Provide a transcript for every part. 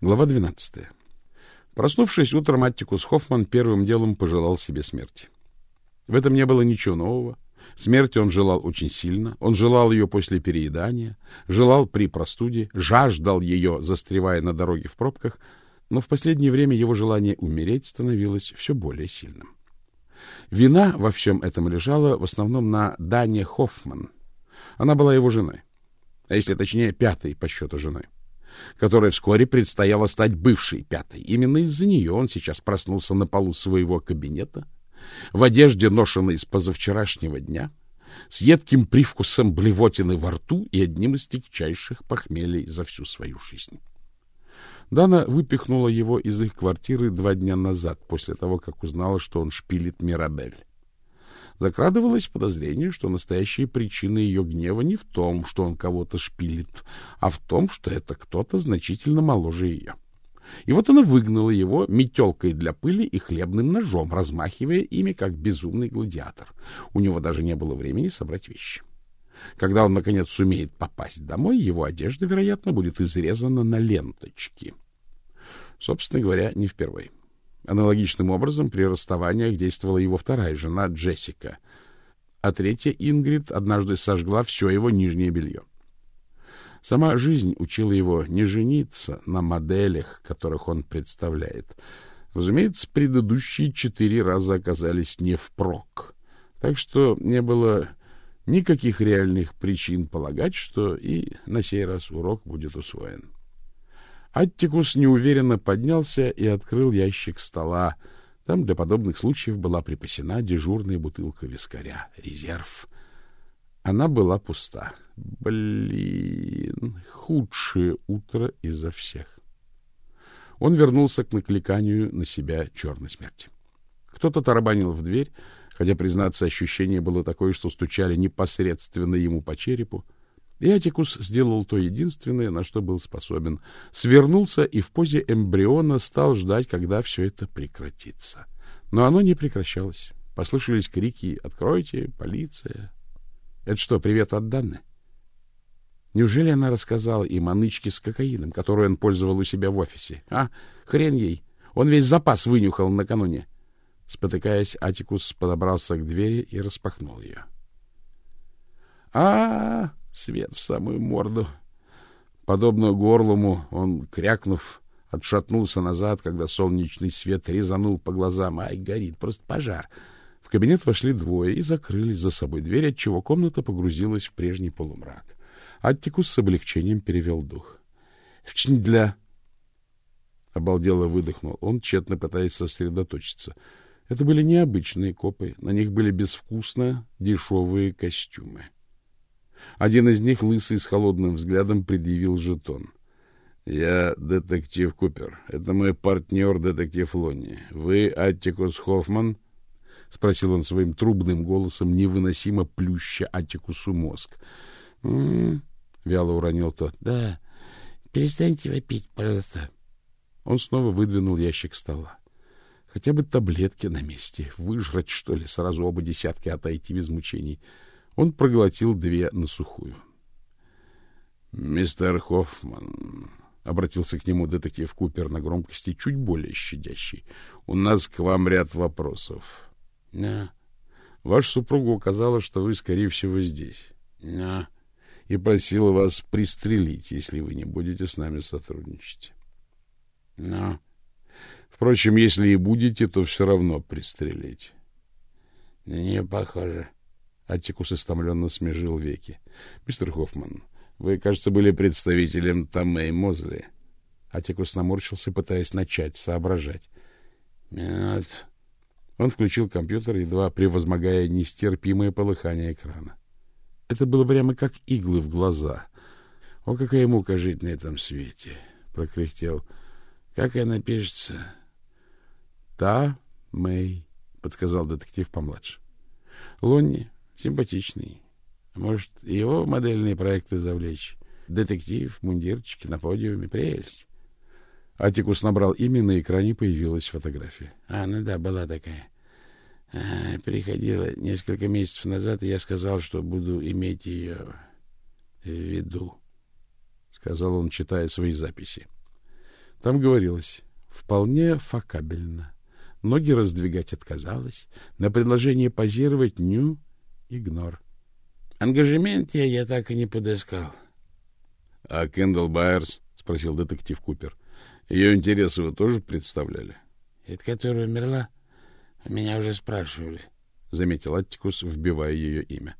Глава 12. Проснувшись утром, Аттикус Хоффман первым делом пожелал себе смерти. В этом не было ничего нового. Смерти он желал очень сильно. Он желал ее после переедания, желал при простуде, жаждал ее, застревая на дороге в пробках, но в последнее время его желание умереть становилось все более сильным. Вина во всем этом лежала в основном на Дане Хоффман. Она была его женой, а если точнее, пятой по счету женой которой вскоре предстояло стать бывшей пятой. Именно из-за нее он сейчас проснулся на полу своего кабинета, в одежде, ношенной с позавчерашнего дня, с едким привкусом блевотины во рту и одним из тягчайших похмелий за всю свою жизнь. Дана выпихнула его из их квартиры два дня назад, после того, как узнала, что он шпилит Мирабель закрадывалось подозрение, что настоящая причина ее гнева не в том, что он кого-то шпилит, а в том, что это кто-то значительно моложе ее. И вот она выгнала его метелкой для пыли и хлебным ножом, размахивая ими, как безумный гладиатор. У него даже не было времени собрать вещи. Когда он, наконец, сумеет попасть домой, его одежда, вероятно, будет изрезана на ленточки. Собственно говоря, не впервые. Аналогичным образом при расставаниях действовала его вторая жена Джессика, а третья Ингрид однажды сожгла все его нижнее белье. Сама жизнь учила его не жениться на моделях, которых он представляет. Разумеется, предыдущие четыре раза оказались не впрок, так что не было никаких реальных причин полагать, что и на сей раз урок будет усвоен. Аттикус неуверенно поднялся и открыл ящик стола. Там для подобных случаев была припасена дежурная бутылка вискаря, резерв. Она была пуста. Блин, худшее утро изо всех. Он вернулся к накликанию на себя черной смерти. Кто-то тарабанил в дверь, хотя, признаться, ощущение было такое, что стучали непосредственно ему по черепу. Атикус сделал то единственное, на что был способен. Свернулся и в позе эмбриона стал ждать, когда все это прекратится. Но оно не прекращалось. Послышались крики «Откройте! Полиция!» Это что, привет от Данны? Неужели она рассказала им о нычке с кокаином, которую он пользовал у себя в офисе? А, хрен ей! Он весь запас вынюхал накануне. Спотыкаясь, Атикус подобрался к двери и распахнул ее. а, -а, -а свет в самую морду. Подобно горлому, он, крякнув, отшатнулся назад, когда солнечный свет резанул по глазам. Ай, горит, просто пожар. В кабинет вошли двое и закрыли за собой дверь, отчего комната погрузилась в прежний полумрак. Аттикус с облегчением перевел дух. — В для... Обалдело выдохнул он, тщетно пытаясь сосредоточиться. Это были необычные копы, на них были безвкусно дешевые костюмы. — один из них, лысый, с холодным взглядом, предъявил жетон. — Я детектив Купер. Это мой партнер, детектив Лонни. Вы Аттикус Хоффман? — спросил он своим трубным голосом, невыносимо плюща Аттикусу мозг. «М-м-м», — вяло уронил тот. — Да. Перестаньте вопить, пожалуйста. Он снова выдвинул ящик стола. Хотя бы таблетки на месте. Выжрать, что ли, сразу оба десятки, отойти без мучений. — он проглотил две на сухую. — Мистер Хоффман, — обратился к нему детектив Купер на громкости чуть более щадящий, — у нас к вам ряд вопросов. — Да. Ваша супруга указала, что вы, скорее всего, здесь. — Да. И просила вас пристрелить, если вы не будете с нами сотрудничать. — Да. Впрочем, если и будете, то все равно пристрелить. — Не похоже. — Аттикус истомленно смежил веки. — Мистер Хоффман, вы, кажется, были представителем Томей Мозли. Аттикус наморщился, пытаясь начать соображать. — Нет. Он включил компьютер, едва превозмогая нестерпимое полыхание экрана. Это было прямо как иглы в глаза. — О, какая мука жить на этом свете! — прокряхтел. — Как она пишется? — Та Мэй, — подсказал детектив помладше. — Лонни, Симпатичный. Может, его модельные проекты завлечь. Детектив, мундирчики на подиуме, прелесть. Атикус набрал имя, на экране появилась фотография. А, ну да, была такая. А, приходила несколько месяцев назад, и я сказал, что буду иметь ее в виду, — сказал он, читая свои записи. Там говорилось «вполне факабельно». Ноги раздвигать отказалась. На предложение позировать ню — игнор. Ангажемент я, я так и не подыскал. — А Кендалл Байерс? — спросил детектив Купер. — Ее интересы вы тоже представляли? — Это которая умерла? Меня уже спрашивали. — заметил Аттикус, вбивая ее имя.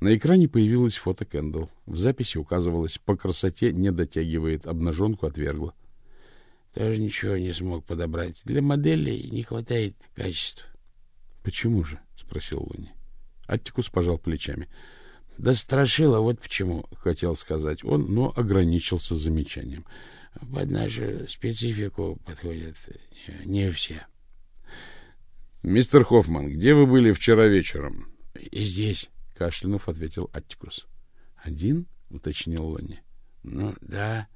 На экране появилось фото Кендалл. В записи указывалось «по красоте не дотягивает, обнаженку отвергла». Тоже ничего не смог подобрать. Для моделей не хватает качества. — Почему же? — спросил Луни. Аттикус пожал плечами. — Да страшило, вот почему, — хотел сказать он, но ограничился замечанием. — Под нашу специфику подходят не все. — Мистер Хоффман, где вы были вчера вечером? — Здесь, — кашлянув ответил Аттикус. — Один? — уточнил Луни. — Ну, да.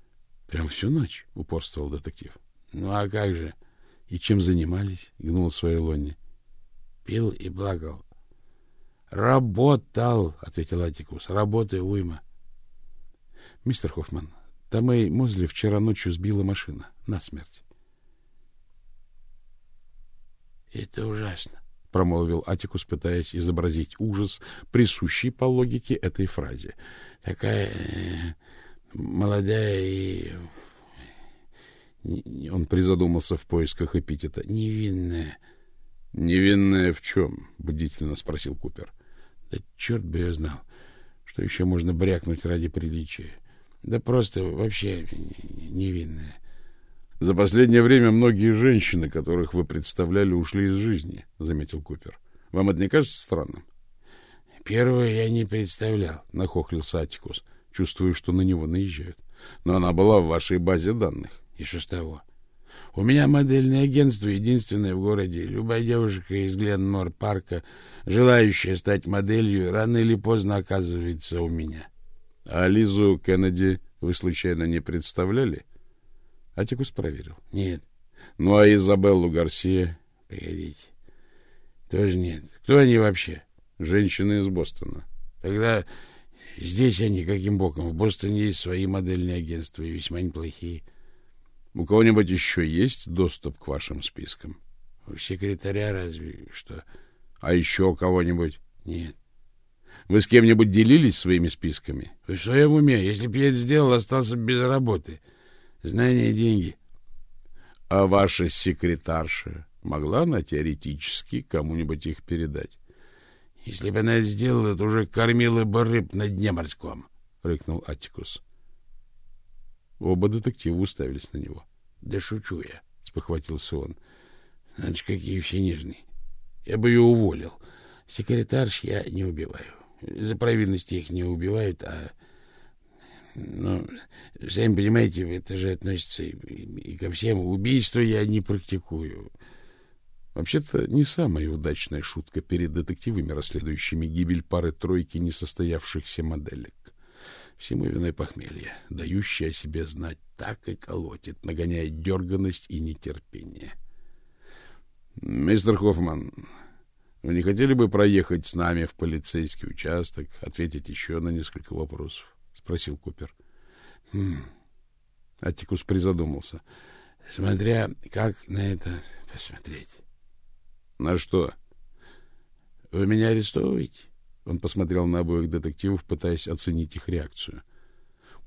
— Прям всю ночь, упорствовал детектив. Ну а как же? И чем занимались? гнул свою Лонни. Пил и плакал. Работал, ответил Атикус. Работаю уйма. Мистер Хоффман, Томей Мозли вчера ночью сбила машина насмерть. Это ужасно, промолвил Атикус, пытаясь изобразить ужас, присущий по логике этой фразе. Такая э, молодая и... Он призадумался в поисках эпитета. Невинная. — Невинная в чем? — бдительно спросил Купер. — Да черт бы ее знал. Что еще можно брякнуть ради приличия? Да просто вообще невинная. — За последнее время многие женщины, которых вы представляли, ушли из жизни, — заметил Купер. — Вам это не кажется странным? — Первую я не представлял, — нахохлился Атикус чувствуя, что на него наезжают. Но она была в вашей базе данных. И что с того? У меня модельное агентство единственное в городе. Любая девушка из Гленмор парка, желающая стать моделью, рано или поздно оказывается у меня. А Лизу Кеннеди вы случайно не представляли? Атикус проверил. Нет. Ну а Изабеллу Гарсия? Погодите. Тоже нет. Кто они вообще? Женщины из Бостона. Тогда Здесь они каким боком? В Бостоне есть свои модельные агентства, и весьма неплохие. У кого-нибудь еще есть доступ к вашим спискам? У секретаря разве что. А еще у кого-нибудь? Нет. Вы с кем-нибудь делились своими списками? Вы в своем уме? Если бы я это сделал, остался без работы. Знания и деньги. А ваша секретарша могла она теоретически кому-нибудь их передать? Если бы она это сделала, то уже кормила бы рыб на дне морском, — рыкнул Атикус. Оба детектива уставились на него. — Да шучу я, — спохватился он. — Значит, какие все нежные. Я бы ее уволил. Секретарш я не убиваю. За провинности их не убивают, а... Ну, сами понимаете, это же относится и, и ко всем. Убийства я не практикую. Вообще-то не самая удачная шутка перед детективами, расследующими гибель пары-тройки несостоявшихся моделек. Всему виной похмелье, дающее о себе знать, так и колотит, нагоняя дерганность и нетерпение. — Мистер Хоффман, вы не хотели бы проехать с нами в полицейский участок, ответить еще на несколько вопросов? — спросил Купер. Хм. Аттикус призадумался. — Смотря как на это посмотреть. На что? Вы меня арестовываете? Он посмотрел на обоих детективов, пытаясь оценить их реакцию.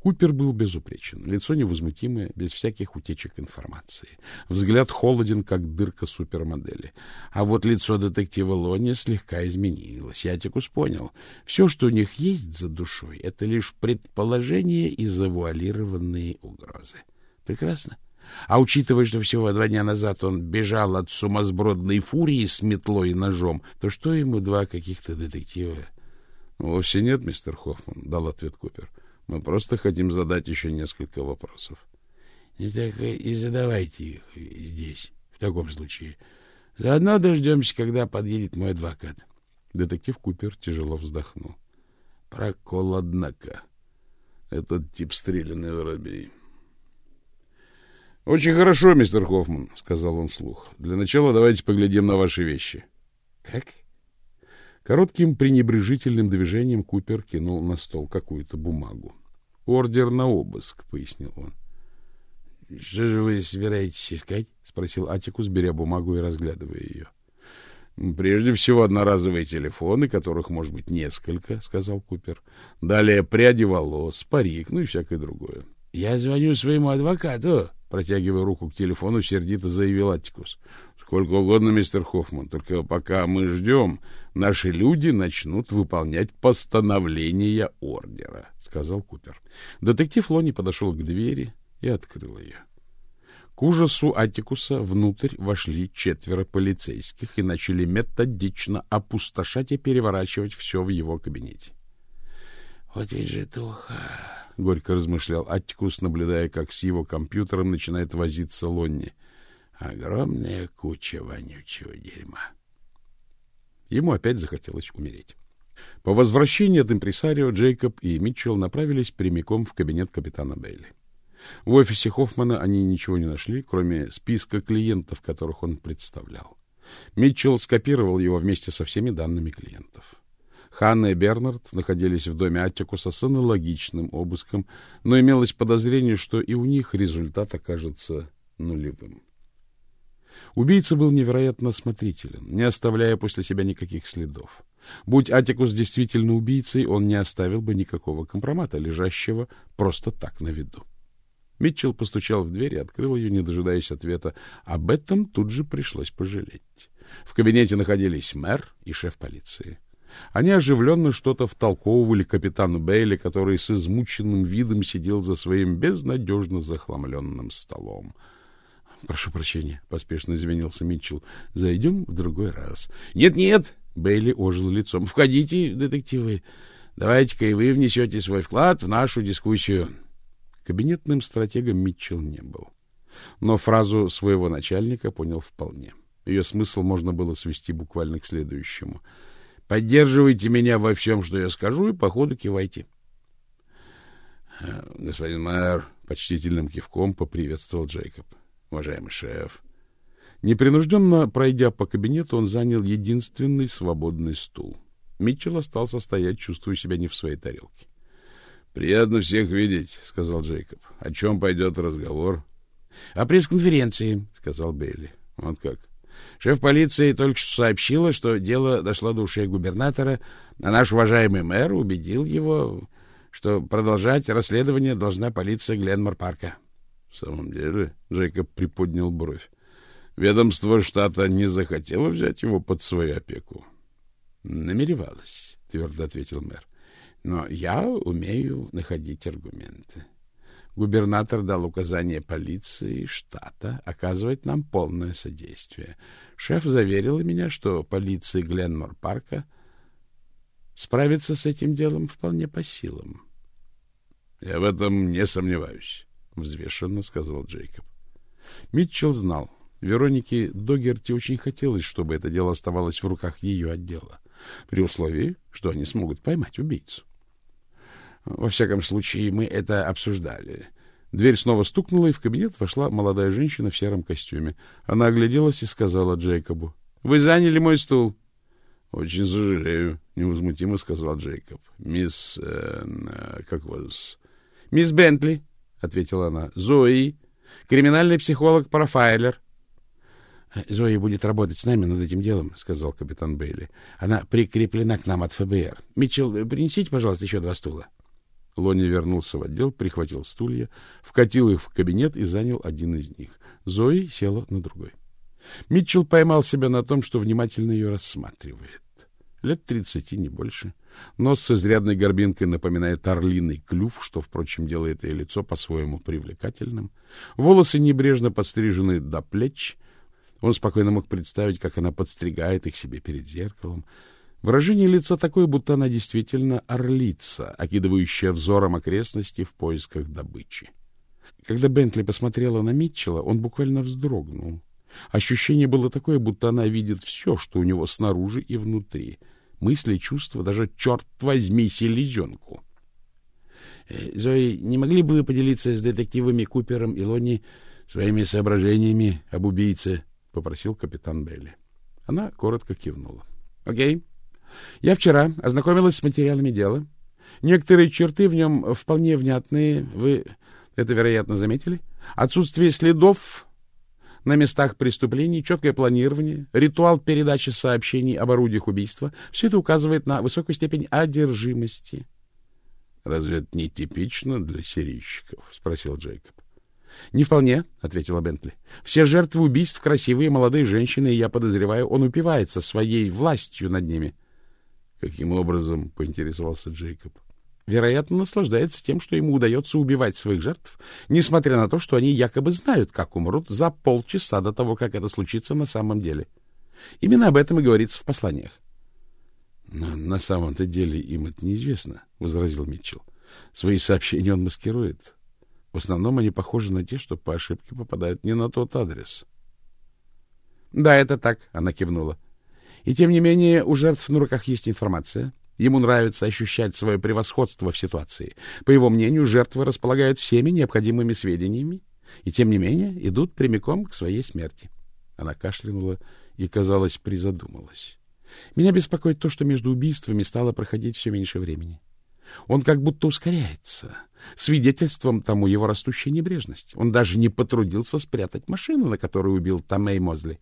Купер был безупречен, лицо невозмутимое, без всяких утечек информации. Взгляд холоден, как дырка супермодели. А вот лицо детектива Лони слегка изменилось. Ятикус понял, все, что у них есть за душой, это лишь предположения и завуалированные угрозы. Прекрасно. А учитывая, что всего два дня назад он бежал от сумасбродной фурии с метлой и ножом, то что ему два каких-то детектива? — Вовсе нет, мистер Хоффман, — дал ответ Купер. — Мы просто хотим задать еще несколько вопросов. — Не так и задавайте их здесь, в таком случае. Заодно дождемся, когда подъедет мой адвокат. Детектив Купер тяжело вздохнул. — Прокол, однако. Этот тип стрелянный воробей. — очень хорошо, мистер Хоффман, сказал он вслух. Для начала давайте поглядим на ваши вещи. Как? Коротким пренебрежительным движением Купер кинул на стол какую-то бумагу. Ордер на обыск, пояснил он. — Что же вы собираетесь искать? — спросил Атикус, беря бумагу и разглядывая ее. — Прежде всего одноразовые телефоны, которых может быть несколько, — сказал Купер. — Далее пряди волос, парик, ну и всякое другое. — Я звоню своему адвокату, — протягивая руку к телефону, сердито заявил Атикус. — Сколько угодно, мистер Хоффман, только пока мы ждем, наши люди начнут выполнять постановление ордера, — сказал Купер. Детектив Лони подошел к двери и открыл ее. К ужасу Атикуса внутрь вошли четверо полицейских и начали методично опустошать и переворачивать все в его кабинете. — Вот ведь же туха! — горько размышлял Аттикус, наблюдая, как с его компьютером начинает возиться Лонни. — Огромная куча вонючего дерьма. Ему опять захотелось умереть. По возвращении от импресарио Джейкоб и Митчелл направились прямиком в кабинет капитана Бейли. В офисе Хоффмана они ничего не нашли, кроме списка клиентов, которых он представлял. Митчелл скопировал его вместе со всеми данными клиентов. Ханна и Бернард находились в доме Аттикуса с аналогичным обыском, но имелось подозрение, что и у них результат окажется нулевым. Убийца был невероятно осмотрителен, не оставляя после себя никаких следов. Будь Атикус действительно убийцей, он не оставил бы никакого компромата, лежащего просто так на виду. Митчелл постучал в дверь и открыл ее, не дожидаясь ответа. Об этом тут же пришлось пожалеть. В кабинете находились мэр и шеф полиции. Они оживленно что-то втолковывали капитану Бейли, который с измученным видом сидел за своим безнадежно захламленным столом. — Прошу прощения, — поспешно извинился Митчелл. — Зайдем в другой раз. «Нет, — Нет-нет! — Бейли ожил лицом. — Входите, детективы. Давайте-ка и вы внесете свой вклад в нашу дискуссию. Кабинетным стратегом Митчелл не был. Но фразу своего начальника понял вполне. Ее смысл можно было свести буквально к следующему — Поддерживайте меня во всем, что я скажу, и по ходу кивайте. Э, — Господин мэр, — почтительным кивком поприветствовал Джейкоб. — Уважаемый шеф. Непринужденно пройдя по кабинету, он занял единственный свободный стул. Митчелл остался стоять, чувствуя себя не в своей тарелке. — Приятно всех видеть, — сказал Джейкоб. — О чем пойдет разговор? — О пресс-конференции, — сказал Бейли. — Вот как? Шеф полиции только что сообщила, что дело дошло до ушей губернатора, а наш уважаемый мэр убедил его, что продолжать расследование должна полиция Гленмор-парка. — В самом деле? — Джейкоб приподнял бровь. — Ведомство штата не захотело взять его под свою опеку. — Намеревалась, — твердо ответил мэр. — Но я умею находить аргументы. — Губернатор дал указание полиции штата оказывать нам полное содействие. Шеф заверил меня, что полиция Гленмор-парка справится с этим делом вполне по силам. — Я в этом не сомневаюсь, — взвешенно сказал Джейкоб. Митчелл знал. Веронике Догерти очень хотелось, чтобы это дело оставалось в руках ее отдела, при условии, что они смогут поймать убийцу. Во всяком случае, мы это обсуждали. Дверь снова стукнула, и в кабинет вошла молодая женщина в сером костюме. Она огляделась и сказала Джейкобу. — Вы заняли мой стул. — Очень сожалею, — невозмутимо сказал Джейкоб. — Мисс... Э, э, как вас? — Мисс Бентли, — ответила она. — Зои, криминальный психолог-профайлер. — Зои будет работать с нами над этим делом, — сказал капитан Бейли. — Она прикреплена к нам от ФБР. Митчелл, принесите, пожалуйста, еще два стула. Лони вернулся в отдел, прихватил стулья, вкатил их в кабинет и занял один из них. Зои села на другой. Митчелл поймал себя на том, что внимательно ее рассматривает. Лет тридцати, не больше. Нос с изрядной горбинкой напоминает орлиный клюв, что, впрочем, делает ее лицо по-своему привлекательным. Волосы небрежно подстрижены до плеч. Он спокойно мог представить, как она подстригает их себе перед зеркалом. Выражение лица такое, будто она действительно орлица, окидывающая взором окрестности в поисках добычи. Когда Бентли посмотрела на Митчелла, он буквально вздрогнул. Ощущение было такое, будто она видит все, что у него снаружи и внутри. Мысли, чувства, даже, черт возьми, селезенку. Э, — Зои, не могли бы вы поделиться с детективами Купером и Лонни своими соображениями об убийце? — попросил капитан Белли. Она коротко кивнула. — Окей. Я вчера ознакомилась с материалами дела. Некоторые черты в нем вполне внятные. Вы это, вероятно, заметили? Отсутствие следов на местах преступлений, четкое планирование, ритуал передачи сообщений об орудиях убийства — все это указывает на высокую степень одержимости. — Разве это не типично для серийщиков? — спросил Джейкоб. — Не вполне, — ответила Бентли. — Все жертвы убийств — красивые молодые женщины, и я подозреваю, он упивается своей властью над ними. — Каким образом? — поинтересовался Джейкоб. — Вероятно, наслаждается тем, что ему удается убивать своих жертв, несмотря на то, что они якобы знают, как умрут за полчаса до того, как это случится на самом деле. Именно об этом и говорится в посланиях. Но на самом-то деле им это неизвестно, — возразил Митчелл. Свои сообщения он маскирует. В основном они похожи на те, что по ошибке попадают не на тот адрес. — Да, это так, — она кивнула. И тем не менее у жертв на руках есть информация. Ему нравится ощущать свое превосходство в ситуации. По его мнению, жертвы располагают всеми необходимыми сведениями и, тем не менее, идут прямиком к своей смерти. Она кашлянула и, казалось, призадумалась. Меня беспокоит то, что между убийствами стало проходить все меньше времени. Он как будто ускоряется. Свидетельством тому его растущая небрежность. Он даже не потрудился спрятать машину, на которой убил Томей Мозли.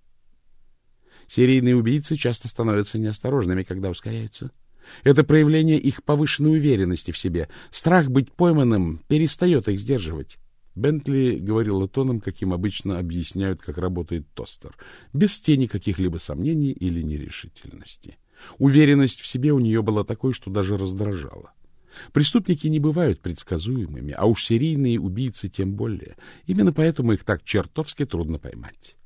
Серийные убийцы часто становятся неосторожными, когда ускоряются. Это проявление их повышенной уверенности в себе. Страх быть пойманным перестает их сдерживать. Бентли говорила тоном, каким обычно объясняют, как работает тостер, без тени каких-либо сомнений или нерешительности. Уверенность в себе у нее была такой, что даже раздражала. Преступники не бывают предсказуемыми, а уж серийные убийцы тем более. Именно поэтому их так чертовски трудно поймать. —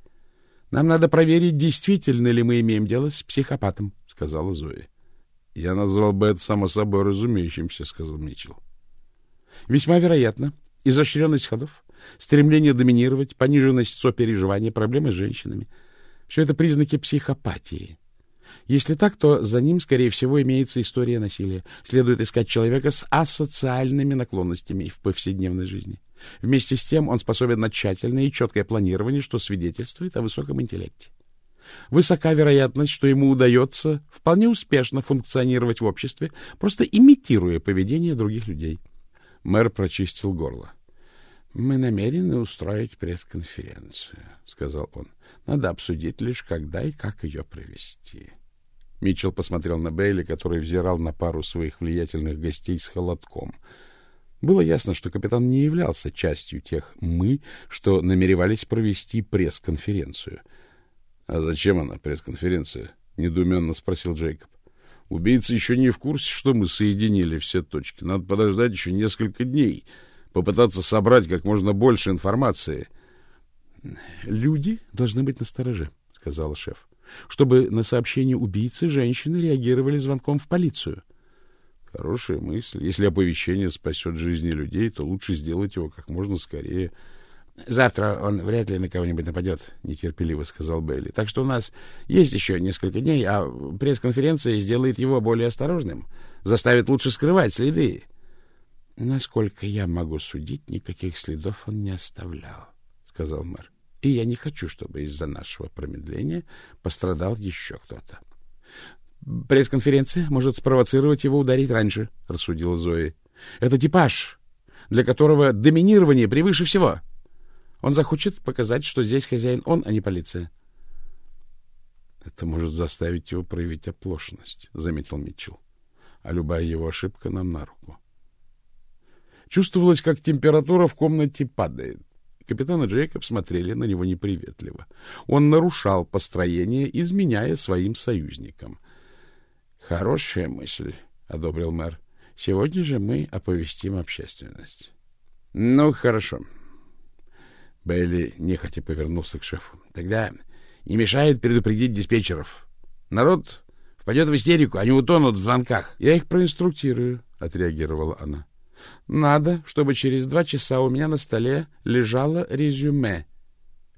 Нам надо проверить, действительно ли мы имеем дело с психопатом, — сказала Зоя. — Я назвал бы это само собой разумеющимся, — сказал Митчелл. — Весьма вероятно, изощренность ходов, стремление доминировать, пониженность сопереживания, проблемы с женщинами. Все это признаки психопатии. Если так, то за ним, скорее всего, имеется история насилия. Следует искать человека с асоциальными наклонностями в повседневной жизни. Вместе с тем он способен на тщательное и четкое планирование, что свидетельствует о высоком интеллекте. Высока вероятность, что ему удается вполне успешно функционировать в обществе, просто имитируя поведение других людей. Мэр прочистил горло. Мы намерены устроить пресс-конференцию, сказал он. Надо обсудить лишь когда и как ее провести. Митчелл посмотрел на Бейли, который взирал на пару своих влиятельных гостей с холодком. Было ясно, что капитан не являлся частью тех «мы», что намеревались провести пресс-конференцию. — А зачем она, пресс-конференция? — недоуменно спросил Джейкоб. — Убийцы еще не в курсе, что мы соединили все точки. Надо подождать еще несколько дней — попытаться собрать как можно больше информации. — Люди должны быть настороже, — сказала шеф, — чтобы на сообщение убийцы женщины реагировали звонком в полицию. — Хорошая мысль. Если оповещение спасет жизни людей, то лучше сделать его как можно скорее. — Завтра он вряд ли на кого-нибудь нападет, — нетерпеливо сказал Бейли. — Так что у нас есть еще несколько дней, а пресс-конференция сделает его более осторожным, заставит лучше скрывать следы. — Насколько я могу судить, никаких следов он не оставлял, сказал мэр. И я не хочу, чтобы из-за нашего промедления пострадал еще кто-то. Пресс-конференция может спровоцировать его ударить раньше, рассудила Зои. Это типаж, для которого доминирование превыше всего. Он захочет показать, что здесь хозяин он, а не полиция. Это может заставить его проявить оплошность, заметил Митчелл. А любая его ошибка нам на руку. Чувствовалось, как температура в комнате падает. Капитан и Джейкоб смотрели на него неприветливо. Он нарушал построение, изменяя своим союзникам. — Хорошая мысль, — одобрил мэр. — Сегодня же мы оповестим общественность. — Ну, хорошо. Бейли нехотя повернулся к шефу. — Тогда не мешает предупредить диспетчеров. Народ впадет в истерику, они утонут в звонках. — Я их проинструктирую, — отреагировала она. Надо, чтобы через два часа у меня на столе лежало резюме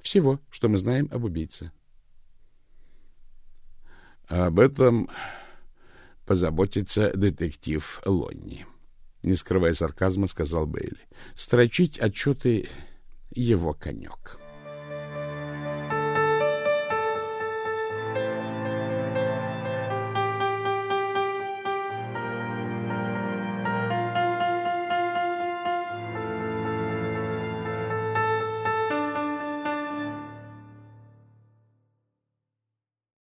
всего, что мы знаем об убийце. Об этом позаботится детектив Лонни. Не скрывая сарказма, сказал Бейли. Строчить отчеты — его конек. —